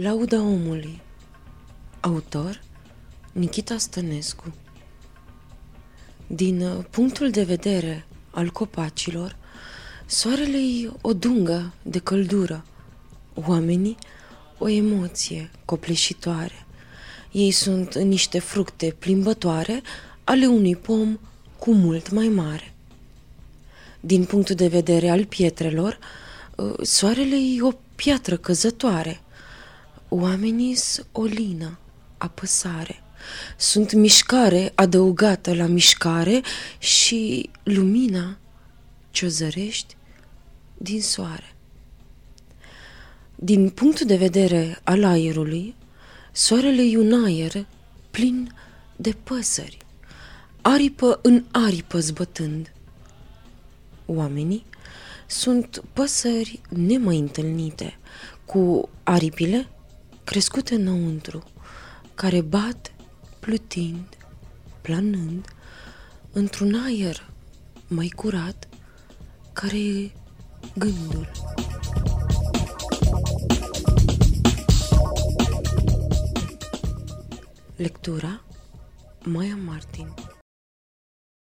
Lauda omului Autor Nikita Stănescu Din uh, punctul de vedere al copacilor, soarele e o dungă de căldură, oamenii o emoție copleșitoare. Ei sunt niște fructe plimbătoare ale unui pom cu mult mai mare. Din punctul de vedere al pietrelor, uh, soarele e o piatră căzătoare – Oamenii sunt o lină, apăsare. Sunt mișcare adăugată la mișcare și lumina ce-o zărești din soare. Din punctul de vedere al aerului, soarele e un aer plin de păsări, aripă în aripă zbătând. Oamenii sunt păsări nemai întâlnite, cu aripile crescute înăuntru, care bat plutind, planând, într-un aer mai curat, care e gândul. Lectura Maya Martin